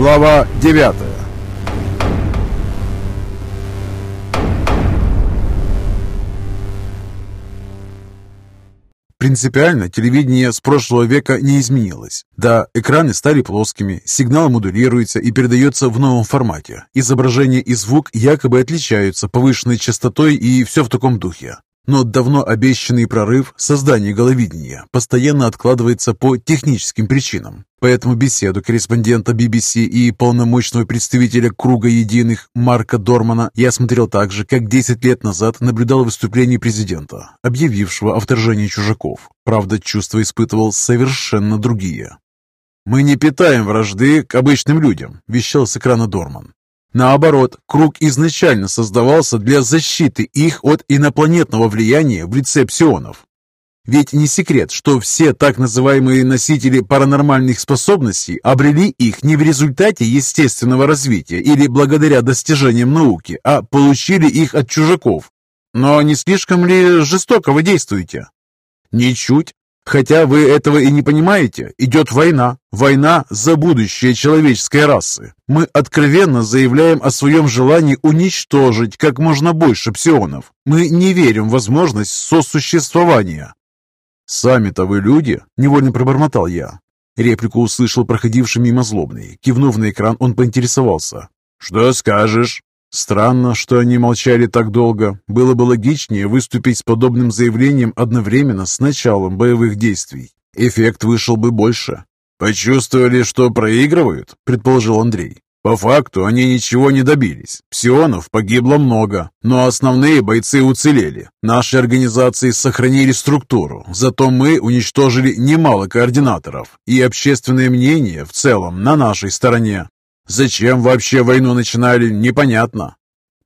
Глава 9 Принципиально телевидение с прошлого века не изменилось. Да, экраны стали плоскими, сигнал модулируется и передается в новом формате. Изображение и звук якобы отличаются повышенной частотой и все в таком духе. Но давно обещанный прорыв создания головидения постоянно откладывается по техническим причинам. Поэтому беседу корреспондента BBC и полномочного представителя Круга Единых Марка Дормана я смотрел так же, как 10 лет назад наблюдал выступление президента, объявившего о вторжении чужаков. Правда, чувства испытывал совершенно другие. «Мы не питаем вражды к обычным людям», – вещал с экрана Дорман. Наоборот, круг изначально создавался для защиты их от инопланетного влияния в лице псионов. Ведь не секрет, что все так называемые носители паранормальных способностей обрели их не в результате естественного развития или благодаря достижениям науки, а получили их от чужаков. Но не слишком ли жестоко вы действуете? Ничуть. Хотя вы этого и не понимаете, идет война. Война за будущее человеческой расы. Мы откровенно заявляем о своем желании уничтожить как можно больше псионов. Мы не верим в возможность сосуществования. «Сами-то вы люди?» – невольно пробормотал я. Реплику услышал проходивший мимо злобный. Кивнув на экран, он поинтересовался. «Что скажешь?» Странно, что они молчали так долго. Было бы логичнее выступить с подобным заявлением одновременно с началом боевых действий. Эффект вышел бы больше. «Почувствовали, что проигрывают?» – предположил Андрей. «По факту они ничего не добились. Псионов погибло много, но основные бойцы уцелели. Наши организации сохранили структуру, зато мы уничтожили немало координаторов, и общественное мнение в целом на нашей стороне. Зачем вообще войну начинали, непонятно.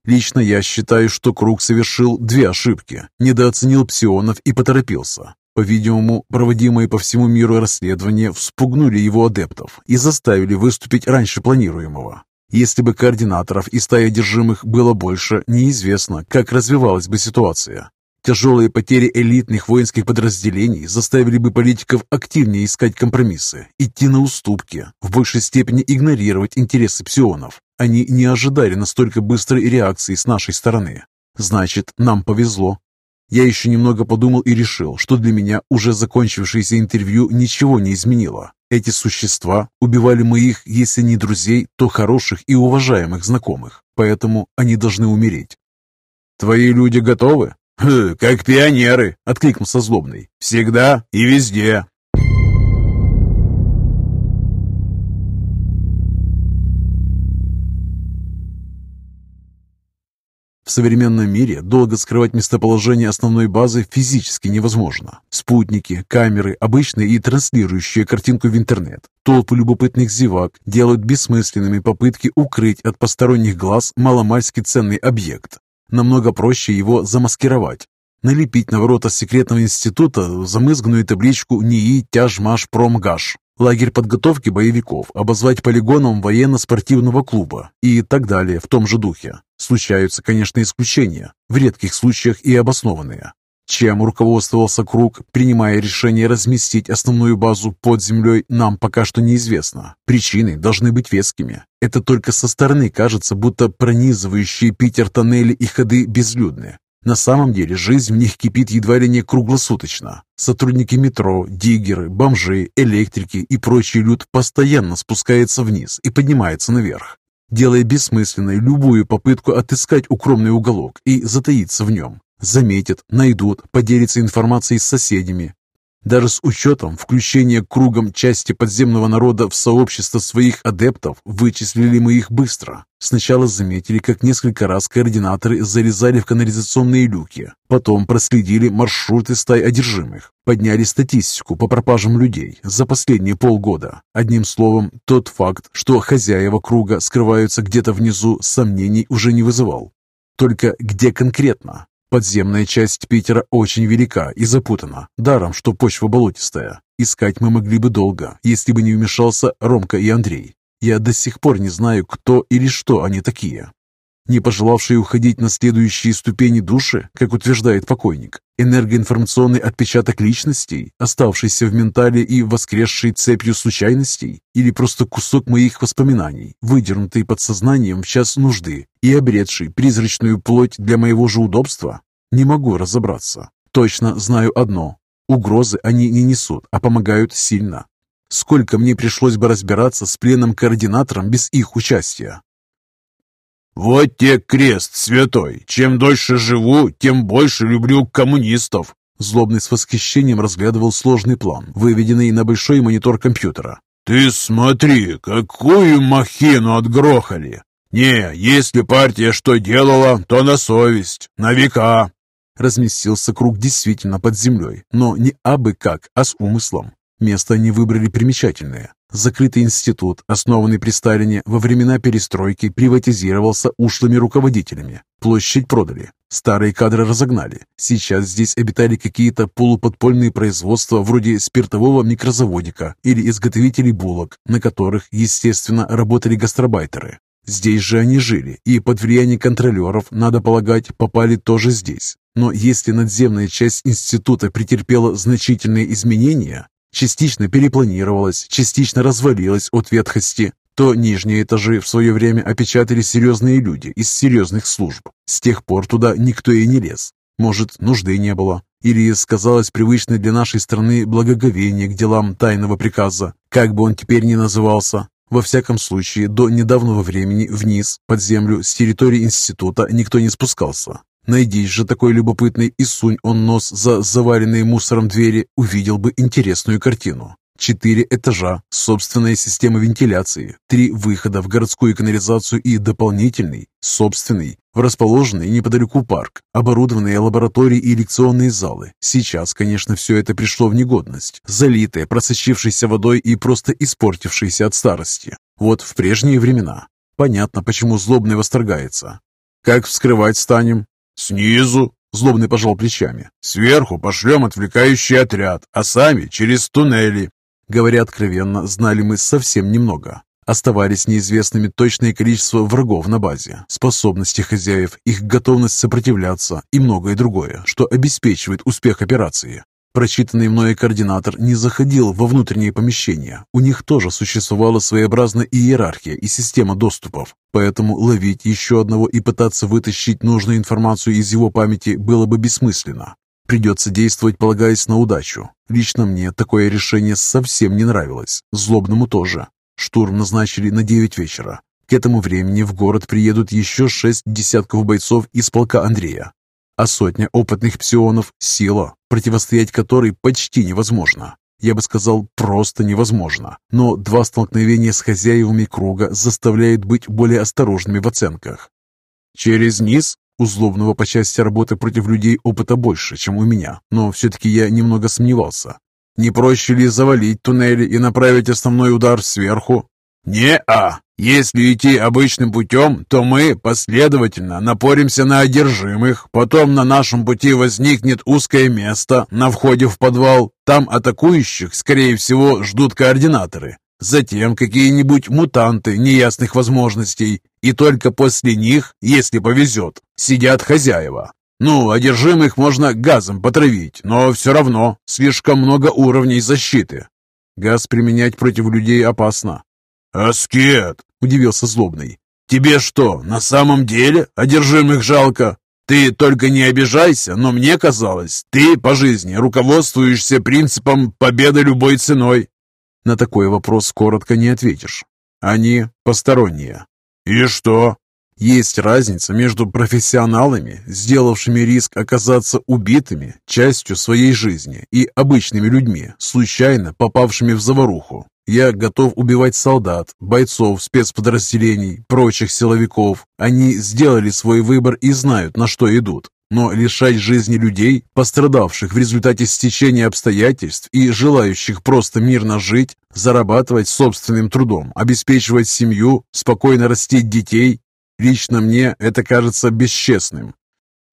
Лично я считаю, что Круг совершил две ошибки. Недооценил псионов и поторопился. По-видимому, проводимые по всему миру расследования вспугнули его адептов и заставили выступить раньше планируемого. Если бы координаторов и стаи одержимых было больше, неизвестно, как развивалась бы ситуация. Тяжелые потери элитных воинских подразделений заставили бы политиков активнее искать компромиссы, идти на уступки, в большей степени игнорировать интересы псионов. Они не ожидали настолько быстрой реакции с нашей стороны. Значит, нам повезло. Я еще немного подумал и решил, что для меня уже закончившееся интервью ничего не изменило. Эти существа убивали моих, если не друзей, то хороших и уважаемых знакомых, поэтому они должны умереть. «Твои люди готовы?» «Как пионеры!» — откликнулся злобный. «Всегда и везде!» В современном мире долго скрывать местоположение основной базы физически невозможно. Спутники, камеры, обычные и транслирующие картинку в интернет, толпы любопытных зевак делают бессмысленными попытки укрыть от посторонних глаз маломальски ценный объект. Намного проще его замаскировать. Налепить на ворота секретного института замызганную табличку НИИ Тяжмаш Промгаш. Лагерь подготовки боевиков обозвать полигоном военно-спортивного клуба и так далее в том же духе. Случаются, конечно, исключения, в редких случаях и обоснованные. Чем руководствовался Круг, принимая решение разместить основную базу под землей, нам пока что неизвестно. Причины должны быть вескими. Это только со стороны кажется, будто пронизывающие Питер тоннели и ходы безлюдны. На самом деле жизнь в них кипит едва ли не круглосуточно. Сотрудники метро, диггеры, бомжи, электрики и прочий люд постоянно спускается вниз и поднимается наверх, делая бессмысленной любую попытку отыскать укромный уголок и затаиться в нем. Заметят, найдут, поделятся информацией с соседями. Даже с учетом включения кругом части подземного народа в сообщество своих адептов, вычислили мы их быстро. Сначала заметили, как несколько раз координаторы залезали в канализационные люки. Потом проследили маршруты стай одержимых. Подняли статистику по пропажам людей за последние полгода. Одним словом, тот факт, что хозяева круга скрываются где-то внизу, сомнений уже не вызывал. Только где конкретно? Подземная часть Питера очень велика и запутана, даром, что почва болотистая. Искать мы могли бы долго, если бы не вмешался Ромка и Андрей. Я до сих пор не знаю, кто или что они такие. не пожелавшие уходить на следующие ступени души, как утверждает покойник, энергоинформационный отпечаток личностей, оставшийся в ментале и воскресший цепью случайностей, или просто кусок моих воспоминаний, выдернутый подсознанием в час нужды и обретший призрачную плоть для моего же удобства? Не могу разобраться. Точно знаю одно. Угрозы они не несут, а помогают сильно. Сколько мне пришлось бы разбираться с пленным координатором без их участия? «Вот те крест святой! Чем дольше живу, тем больше люблю коммунистов!» Злобный с восхищением разглядывал сложный план, выведенный на большой монитор компьютера. «Ты смотри, какую махину отгрохали! Не, если партия что делала, то на совесть, на века!» Разместился круг действительно под землей, но не абы как, а с умыслом. Место они выбрали примечательное. Закрытый институт, основанный при Сталине, во времена перестройки приватизировался ушлыми руководителями. Площадь продали. Старые кадры разогнали. Сейчас здесь обитали какие-то полуподпольные производства вроде спиртового микрозаводика или изготовителей булок, на которых, естественно, работали гастробайтеры. Здесь же они жили, и под влияние контролеров, надо полагать, попали тоже здесь. Но если надземная часть института претерпела значительные изменения, частично перепланировалась, частично развалилась от ветхости, то нижние этажи в свое время опечатали серьезные люди из серьезных служб. С тех пор туда никто и не лез. Может, нужды не было. Или сказалось привычное для нашей страны благоговение к делам тайного приказа, как бы он теперь ни назывался. Во всяком случае, до недавнего времени вниз, под землю, с территории института никто не спускался. Найдись же такой любопытный и сунь он нос за заваленные мусором двери, увидел бы интересную картину. Четыре этажа, собственная система вентиляции, три выхода в городскую канализацию и дополнительный, собственный, в расположенный неподалеку парк, оборудованные лаборатории и лекционные залы. Сейчас, конечно, все это пришло в негодность, залитое, просочившейся водой и просто испортившееся от старости. Вот в прежние времена. Понятно, почему злобный восторгается. «Как вскрывать станем?» «Снизу», — злобный пожал плечами. «Сверху пошлем отвлекающий отряд, а сами через туннели». Говоря откровенно, знали мы совсем немного. Оставались неизвестными точное количество врагов на базе, способности хозяев, их готовность сопротивляться и многое другое, что обеспечивает успех операции. Прочитанный мною координатор не заходил во внутренние помещения. У них тоже существовала своеобразная иерархия и система доступов. Поэтому ловить еще одного и пытаться вытащить нужную информацию из его памяти было бы бессмысленно. Придется действовать, полагаясь на удачу. Лично мне такое решение совсем не нравилось. Злобному тоже. Штурм назначили на 9 вечера. К этому времени в город приедут еще шесть десятков бойцов из полка Андрея а сотня опытных псионов – сила, противостоять которой почти невозможно. Я бы сказал, просто невозможно. Но два столкновения с хозяевами круга заставляют быть более осторожными в оценках. Через низ у злобного по части работы против людей опыта больше, чем у меня, но все-таки я немного сомневался. Не проще ли завалить туннели и направить основной удар сверху? «Не-а! Если идти обычным путем, то мы последовательно напоримся на одержимых, потом на нашем пути возникнет узкое место на входе в подвал, там атакующих, скорее всего, ждут координаторы, затем какие-нибудь мутанты неясных возможностей, и только после них, если повезет, сидят хозяева. Ну, одержимых можно газом потравить, но все равно слишком много уровней защиты. Газ применять против людей опасно. «Аскет!» — удивился злобный. «Тебе что, на самом деле одержимых жалко? Ты только не обижайся, но мне казалось, ты по жизни руководствуешься принципом победы любой ценой». На такой вопрос коротко не ответишь. Они посторонние. «И что?» Есть разница между профессионалами, сделавшими риск оказаться убитыми частью своей жизни, и обычными людьми, случайно попавшими в заваруху. Я готов убивать солдат, бойцов спецподразделений, прочих силовиков. Они сделали свой выбор и знают, на что идут. Но лишать жизни людей, пострадавших в результате стечения обстоятельств и желающих просто мирно жить, зарабатывать собственным трудом, обеспечивать семью, спокойно растить детей, лично мне это кажется бесчестным.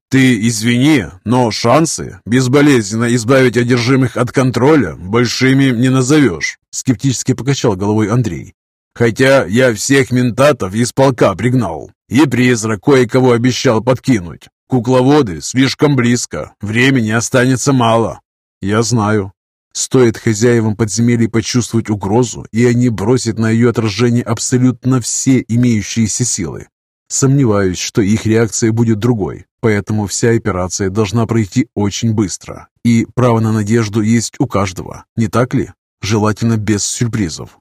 «Ты извини, но шансы безболезненно избавить одержимых от контроля большими не назовешь», скептически покачал головой Андрей. Хотя я всех ментатов из полка пригнал. И призрак кое-кого обещал подкинуть. Кукловоды слишком близко, времени останется мало. Я знаю. Стоит хозяевам подземелий почувствовать угрозу, и они бросят на ее отражение абсолютно все имеющиеся силы. Сомневаюсь, что их реакция будет другой, поэтому вся операция должна пройти очень быстро. И право на надежду есть у каждого, не так ли? Желательно без сюрпризов.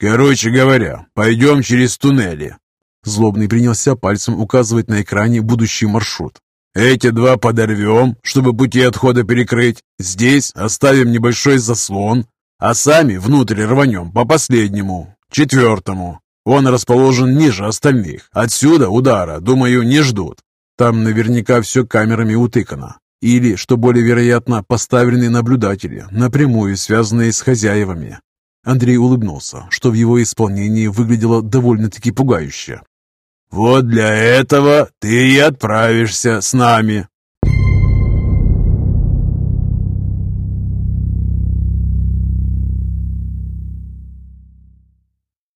«Короче говоря, пойдем через туннели». Злобный принялся пальцем указывать на экране будущий маршрут. «Эти два подорвем, чтобы пути отхода перекрыть. Здесь оставим небольшой заслон, а сами внутрь рванем по последнему, четвертому. Он расположен ниже остальных. Отсюда удара, думаю, не ждут. Там наверняка все камерами утыкано. Или, что более вероятно, поставлены наблюдатели, напрямую связанные с хозяевами. Андрей улыбнулся, что в его исполнении выглядело довольно-таки пугающе. «Вот для этого ты и отправишься с нами»,